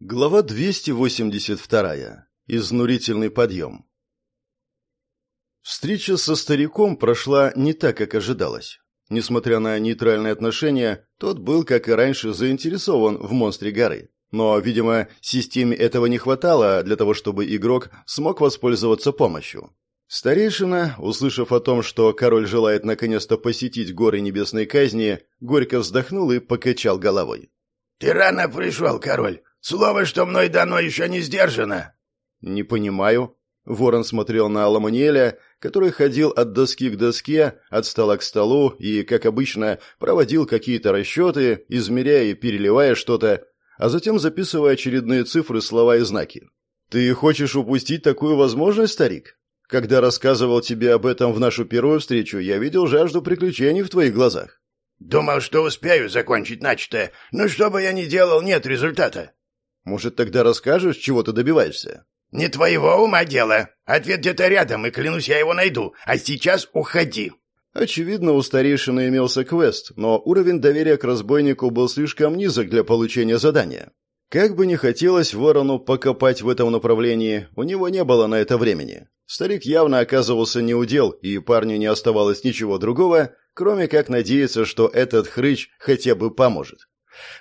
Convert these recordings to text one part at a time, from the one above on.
Глава 282. Изнурительный подъем. Встреча со стариком прошла не так, как ожидалось. Несмотря на нейтральные отношения, тот был, как и раньше, заинтересован в монстре горы. Но, видимо, системе этого не хватало для того, чтобы игрок смог воспользоваться помощью. Старейшина, услышав о том, что король желает наконец-то посетить горы небесной казни, горько вздохнул и покачал головой. «Ты рано пришел, король. Слово, что мной дано, еще не сдержано». «Не понимаю». Ворон смотрел на Ламаниэля, который ходил от доски к доске, от стола к столу и, как обычно, проводил какие-то расчеты, измеряя и переливая что-то, а затем записывая очередные цифры, слова и знаки. «Ты хочешь упустить такую возможность, старик? Когда рассказывал тебе об этом в нашу первую встречу, я видел жажду приключений в твоих глазах». «Думал, что успею закончить начатое, но что бы я ни делал, нет результата». Может, тогда расскажешь, чего ты добиваешься?» «Не твоего ума дело. Ответ где-то рядом, и клянусь, я его найду. А сейчас уходи». Очевидно, у старейшины имелся квест, но уровень доверия к разбойнику был слишком низок для получения задания. Как бы ни хотелось ворону покопать в этом направлении, у него не было на это времени. Старик явно оказывался неудел, и парню не оставалось ничего другого, кроме как надеяться, что этот хрыч хотя бы поможет.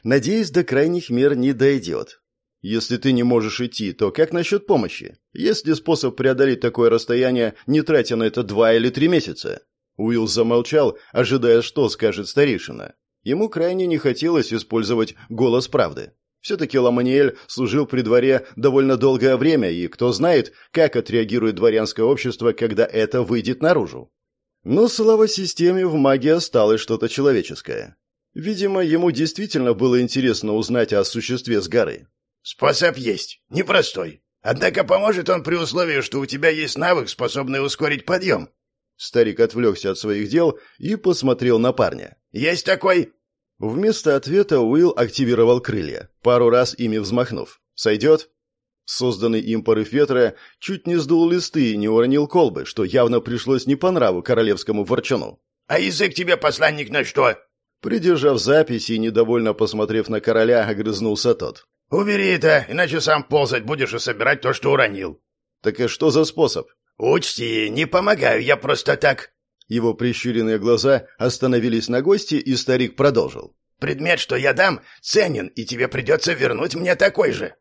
Надеюсь, до крайних мер не дойдет. Если ты не можешь идти, то как насчет помощи? Есть ли способ преодолеть такое расстояние, не тратя на это два или три месяца?» Уилл замолчал, ожидая, что скажет старейшина. Ему крайне не хотелось использовать голос правды. Все-таки Ламаниэль служил при дворе довольно долгое время, и кто знает, как отреагирует дворянское общество, когда это выйдет наружу. Но слава системе в магии осталось что-то человеческое. Видимо, ему действительно было интересно узнать о существе с горы. Способ есть, непростой. Однако поможет он при условии, что у тебя есть навык, способный ускорить подъем. Старик отвлекся от своих дел и посмотрел на парня. «Есть такой?» Вместо ответа Уилл активировал крылья, пару раз ими взмахнув. «Сойдет?» Созданный им порыв ветра чуть не сдул листы и не уронил колбы, что явно пришлось не по нраву королевскому ворчуну. «А язык тебе, посланник, на что?» Придержав запись и недовольно посмотрев на короля, огрызнулся тот. «Убери это, иначе сам ползать будешь и собирать то, что уронил». «Так и что за способ?» «Учти, не помогаю я просто так». Его прищуренные глаза остановились на гости, и старик продолжил. «Предмет, что я дам, ценен, и тебе придется вернуть мне такой же».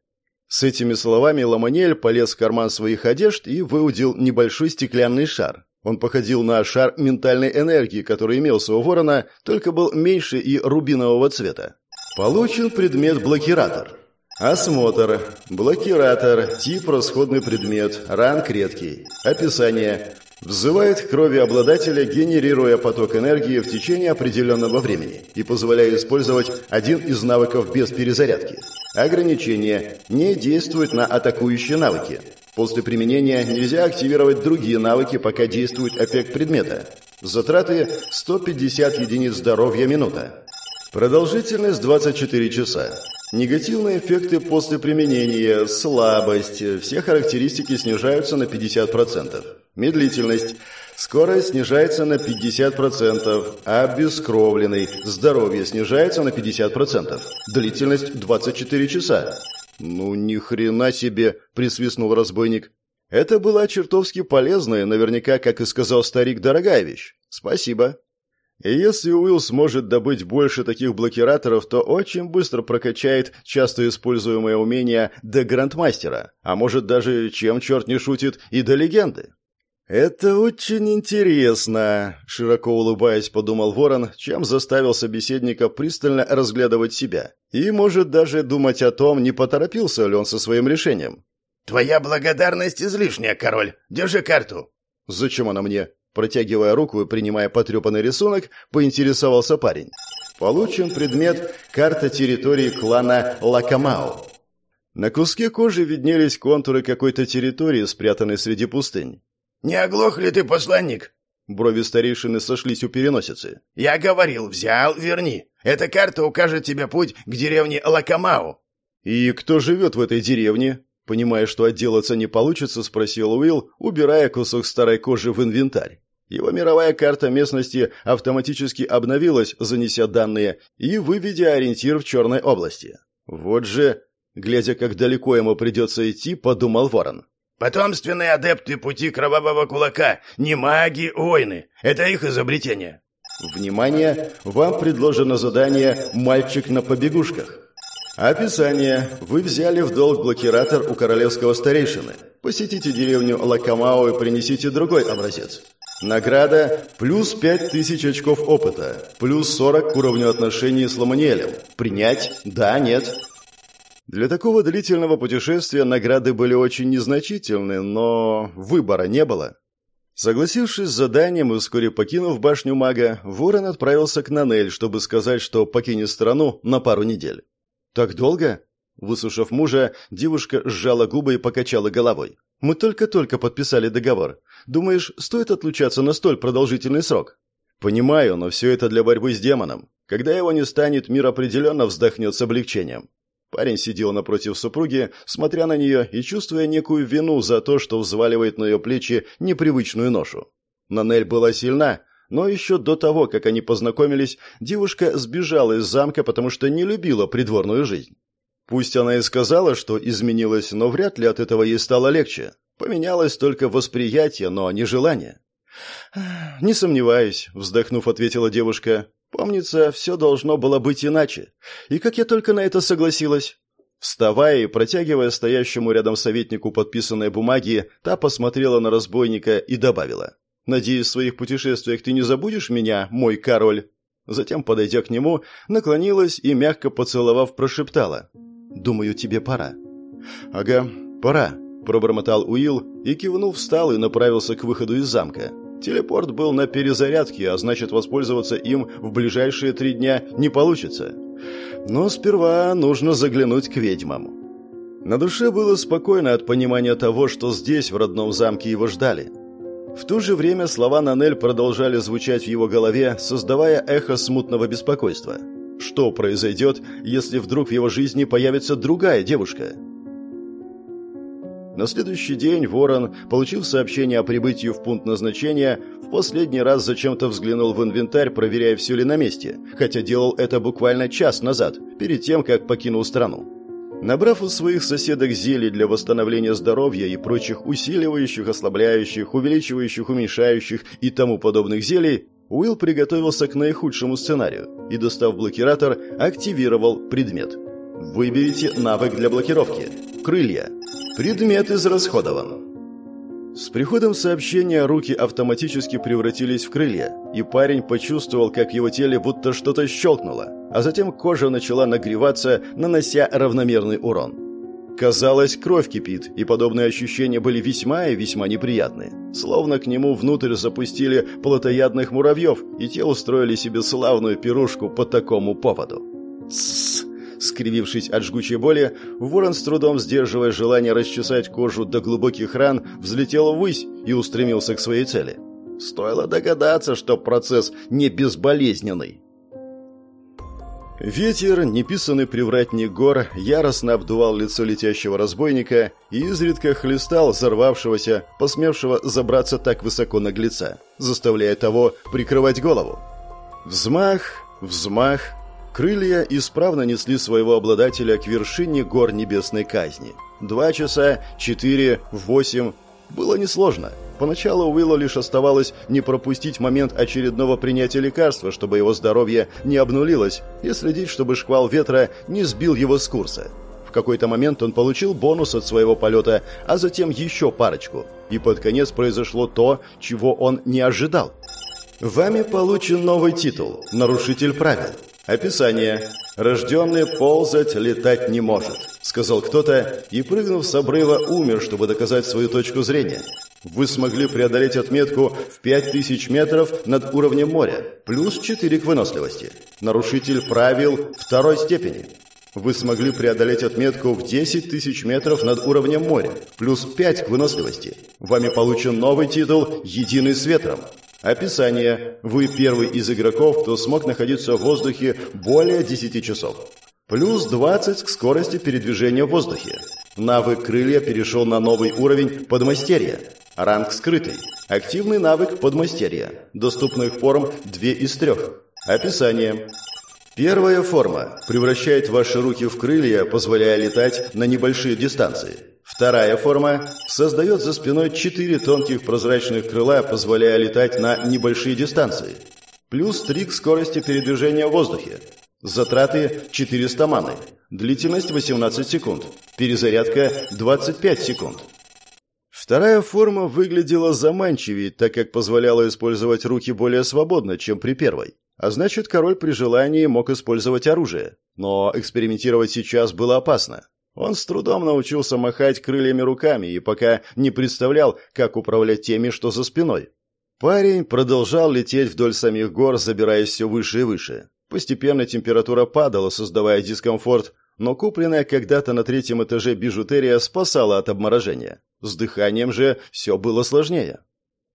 С этими словами Ламанель полез в карман своих одежд и выудил небольшой стеклянный шар. Он походил на шар ментальной энергии, который имелся у ворона, только был меньше и рубинового цвета. Получен предмет блокиратор. Осмотр. Блокиратор. Тип расходный предмет. Ранг редкий. Описание. Взывает крови обладателя, генерируя поток энергии в течение определенного времени и позволяя использовать один из навыков без перезарядки. Ограничение. Не действует на атакующие навыки. После применения нельзя активировать другие навыки, пока действует эффект предмета. Затраты 150 единиц здоровья минута. Продолжительность 24 часа. Негативные эффекты после применения, слабость, все характеристики снижаются на 50%. Медлительность. Скорость снижается на 50%, обескровленный. Здоровье снижается на 50%. Длительность 24 часа. Ну ни хрена себе, присвистнул разбойник. Это была чертовски полезная, наверняка, как и сказал старик, дорогая вещь. Спасибо. И если Уилл сможет добыть больше таких блокираторов, то очень быстро прокачает часто используемое умение до грандмастера, а может даже, чем черт не шутит, и до легенды. «Это очень интересно», — широко улыбаясь, подумал Ворон, чем заставил собеседника пристально разглядывать себя. И, может, даже думать о том, не поторопился ли он со своим решением. «Твоя благодарность излишняя, король. Держи карту». «Зачем она мне?» Протягивая руку и принимая потрепанный рисунок, поинтересовался парень. Получен предмет «Карта территории клана Лакамао». На куске кожи виднелись контуры какой-то территории, спрятанной среди пустынь. «Не оглох ли ты, посланник?» Брови старейшины сошлись у переносицы. «Я говорил, взял, верни. Эта карта укажет тебе путь к деревне Лакамао». «И кто живет в этой деревне?» Понимая, что отделаться не получится, спросил Уилл, убирая кусок старой кожи в инвентарь. Его мировая карта местности автоматически обновилась, занеся данные и выведя ориентир в черной области. Вот же... Глядя, как далеко ему придется идти, подумал ворон. «Потомственные адепты пути кровавого кулака, не маги, войны. Это их изобретение». Внимание! Вам предложено задание «Мальчик на побегушках». Описание. Вы взяли в долг блокиратор у королевского старейшины. Посетите деревню Лакамао и принесите другой образец. Награда – плюс 5000 очков опыта, плюс 40 к уровню отношений с Ламаниэлем. Принять? Да, нет. Для такого длительного путешествия награды были очень незначительны, но выбора не было. Согласившись с заданием и вскоре покинув башню мага, Ворон отправился к Нанель, чтобы сказать, что покинет страну на пару недель. «Так долго?» Выслушав мужа, девушка сжала губы и покачала головой. Мы только-только подписали договор. Думаешь, стоит отлучаться на столь продолжительный срок? Понимаю, но все это для борьбы с демоном. Когда его не станет, мир определенно вздохнет с облегчением. Парень сидел напротив супруги, смотря на нее и чувствуя некую вину за то, что взваливает на ее плечи непривычную ношу. Нанель была сильна, но еще до того, как они познакомились, девушка сбежала из замка, потому что не любила придворную жизнь. Пусть она и сказала, что изменилась, но вряд ли от этого ей стало легче. Поменялось только восприятие, но не желание. «Не сомневаюсь», — вздохнув, ответила девушка. «Помнится, все должно было быть иначе. И как я только на это согласилась». Вставая и протягивая стоящему рядом советнику подписанные бумаги, та посмотрела на разбойника и добавила. «Надеюсь, в своих путешествиях ты не забудешь меня, мой король?» Затем, подойдя к нему, наклонилась и, мягко поцеловав, прошептала. Думаю, тебе пора». «Ага, пора», – пробормотал Уилл и, кивнув, встал и направился к выходу из замка. Телепорт был на перезарядке, а значит, воспользоваться им в ближайшие три дня не получится. Но сперва нужно заглянуть к ведьмам. На душе было спокойно от понимания того, что здесь, в родном замке, его ждали. В то же время слова Нанель продолжали звучать в его голове, создавая эхо смутного беспокойства. Что произойдет, если вдруг в его жизни появится другая девушка? На следующий день Ворон, получив сообщение о прибытии в пункт назначения, в последний раз зачем-то взглянул в инвентарь, проверяя, все ли на месте, хотя делал это буквально час назад, перед тем, как покинул страну. Набрав у своих соседок зелий для восстановления здоровья и прочих усиливающих, ослабляющих, увеличивающих, уменьшающих и тому подобных зелий, Уилл приготовился к наихудшему сценарию и, достав блокиратор, активировал предмет. Выберите навык для блокировки. Крылья. Предмет израсходован. С приходом сообщения руки автоматически превратились в крылья, и парень почувствовал, как в его теле будто что-то щелкнуло, а затем кожа начала нагреваться, нанося равномерный урон. Казалось, кровь кипит, и подобные ощущения были весьма и весьма неприятные. Словно к нему внутрь запустили плотоядных муравьев, и те устроили себе славную пирушку по такому поводу. Тссс! Скривившись от жгучей боли, ворон с трудом сдерживая желание расчесать кожу до глубоких ран, взлетел ввысь и устремился к своей цели. Стоило догадаться, что процесс не безболезненный. Ветер, неписанный привратник гор, яростно обдувал лицо летящего разбойника и изредка хлестал взорвавшегося, посмевшего забраться так высоко наглеца, заставляя того прикрывать голову. Взмах, взмах, крылья исправно несли своего обладателя к вершине гор небесной казни. Два часа, четыре, восемь. Было несложно. Поначалу Уиллу лишь оставалось не пропустить момент очередного принятия лекарства, чтобы его здоровье не обнулилось, и следить, чтобы шквал ветра не сбил его с курса. В какой-то момент он получил бонус от своего полета, а затем еще парочку. И под конец произошло то, чего он не ожидал. Вами получен новый титул «Нарушитель правил». Описание. «Рожденный ползать, летать не может», — сказал кто-то, и, прыгнув с обрыва, умер, чтобы доказать свою точку зрения. Вы смогли преодолеть отметку в 5000 метров над уровнем моря, плюс 4 к выносливости. Нарушитель правил второй степени. Вы смогли преодолеть отметку в 10 тысяч метров над уровнем моря, плюс 5 к выносливости. Вами получен новый титул «Единый с ветром». Описание. Вы первый из игроков, кто смог находиться в воздухе более 10 часов. Плюс 20 к скорости передвижения в воздухе. Навык крылья перешел на новый уровень подмастерья. Ранг скрытый. Активный навык подмастерья. Доступных форм 2 из 3. Описание. Первая форма превращает ваши руки в крылья, позволяя летать на небольшие дистанции. Вторая форма создает за спиной четыре тонких прозрачных крыла, позволяя летать на небольшие дистанции. Плюс 3 к скорости передвижения в воздухе. Затраты 400 маны. Длительность 18 секунд. Перезарядка 25 секунд. Вторая форма выглядела заманчивее, так как позволяла использовать руки более свободно, чем при первой. А значит, король при желании мог использовать оружие. Но экспериментировать сейчас было опасно. Он с трудом научился махать крыльями руками и пока не представлял, как управлять теми, что за спиной. Парень продолжал лететь вдоль самих гор, забираясь все выше и выше. Постепенно температура падала, создавая дискомфорт, но купленная когда-то на третьем этаже бижутерия спасала от обморожения. С дыханием же все было сложнее.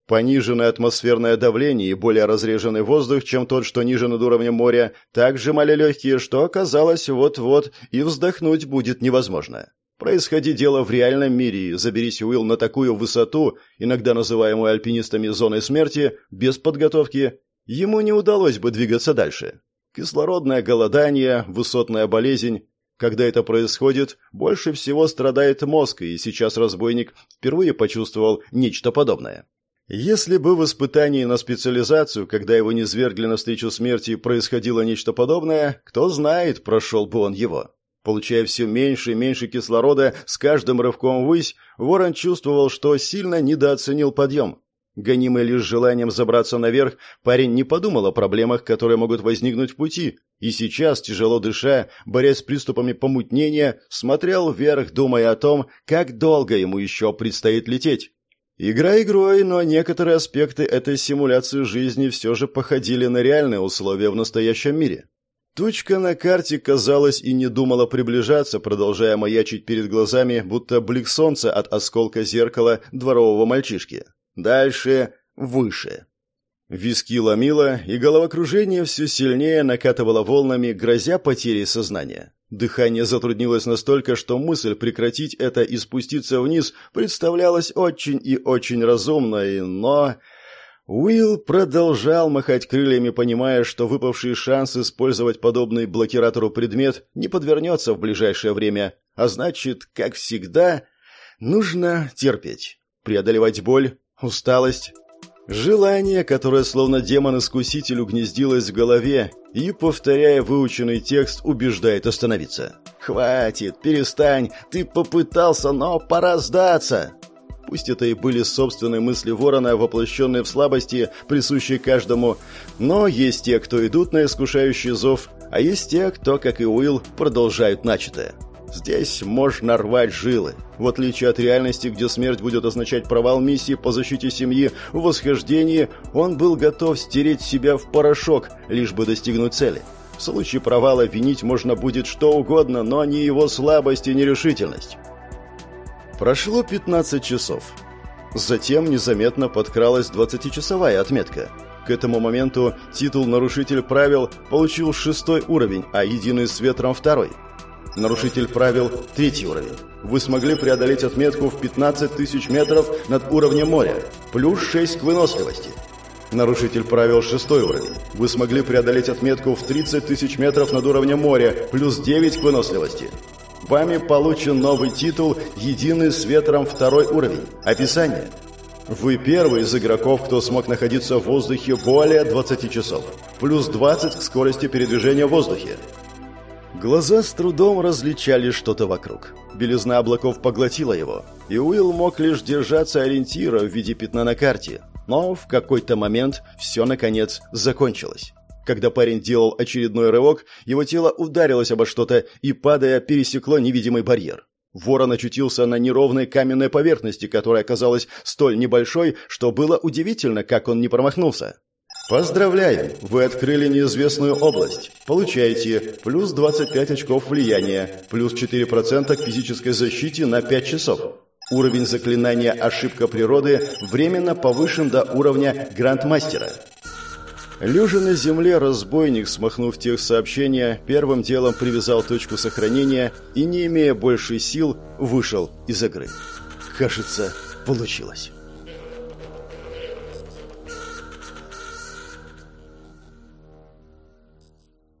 Пониженное атмосферное давление и более разреженный воздух, чем тот, что ниже над уровнем моря, так сжимали легкие, что оказалось вот-вот и вздохнуть будет невозможно. Происходи дело в реальном мире, заберись Уилл на такую высоту, иногда называемую альпинистами зоной смерти, без подготовки, ему не удалось бы двигаться дальше. Кислородное голодание, высотная болезнь. Когда это происходит, больше всего страдает мозг, и сейчас разбойник впервые почувствовал нечто подобное. Если бы в испытании на специализацию, когда его не свергли навстречу смерти, происходило нечто подобное, кто знает, прошел бы он его. Получая все меньше и меньше кислорода с каждым рывком ввысь, Ворон чувствовал, что сильно недооценил подъем. Гонимый лишь желанием забраться наверх, парень не подумал о проблемах, которые могут возникнуть в пути, и сейчас, тяжело дыша, борясь с приступами помутнения, смотрел вверх, думая о том, как долго ему еще предстоит лететь. Игра игрой, но некоторые аспекты этой симуляции жизни все же походили на реальные условия в настоящем мире. Тучка на карте, казалось, и не думала приближаться, продолжая маячить перед глазами, будто блик солнца от осколка зеркала дворового мальчишки. Дальше — выше. Виски ломило, и головокружение все сильнее накатывало волнами, грозя потерей сознания. Дыхание затруднилось настолько, что мысль прекратить это и спуститься вниз представлялась очень и очень разумной, но... Уилл продолжал махать крыльями, понимая, что выпавший шанс использовать подобный блокиратору предмет не подвернется в ближайшее время, а значит, как всегда, нужно терпеть, преодолевать боль, усталость, желание, которое словно демон-искуситель угнездилось в голове и, повторяя выученный текст, убеждает остановиться. «Хватит, перестань, ты попытался, но пора сдаться!» Пусть это и были собственные мысли ворона, воплощенные в слабости, присущие каждому, но есть те, кто идут на искушающий зов, а есть те, кто, как и Уилл, продолжают начатое. Здесь можно рвать жилы. В отличие от реальности, где смерть будет означать провал миссии по защите семьи, в восхождении он был готов стереть себя в порошок, лишь бы достигнуть цели. В случае провала винить можно будет что угодно, но не его слабость и нерешительность. Прошло 15 часов. Затем незаметно подкралась 20-часовая отметка. К этому моменту титул «Нарушитель правил» получил шестой уровень, а «Единый с ветром» второй. Нарушитель правил – третий уровень. Вы смогли преодолеть отметку в 15 тысяч метров над уровнем моря, плюс 6 к выносливости. Нарушитель правил – шестой уровень. Вы смогли преодолеть отметку в 30 тысяч метров над уровнем моря, плюс 9 к выносливости. Вами получен новый титул «Единый с ветром второй уровень». Описание. Вы первый из игроков, кто смог находиться в воздухе более 20 часов. Плюс 20 к скорости передвижения в воздухе. Глаза с трудом различали что-то вокруг. Белизна облаков поглотила его, и Уилл мог лишь держаться ориентира в виде пятна на карте. Но в какой-то момент все, наконец, закончилось. Когда парень делал очередной рывок, его тело ударилось обо что-то и, падая, пересекло невидимый барьер. Ворон очутился на неровной каменной поверхности, которая оказалась столь небольшой, что было удивительно, как он не промахнулся. Поздравляем! Вы открыли неизвестную область. Получаете плюс 25 очков влияния, плюс 4% к физической защите на 5 часов. Уровень заклинания «Ошибка природы» временно повышен до уровня Грандмастера. Лежа на земле, разбойник, смахнув тех сообщения, первым делом привязал точку сохранения и, не имея больше сил, вышел из игры. Кажется, получилось.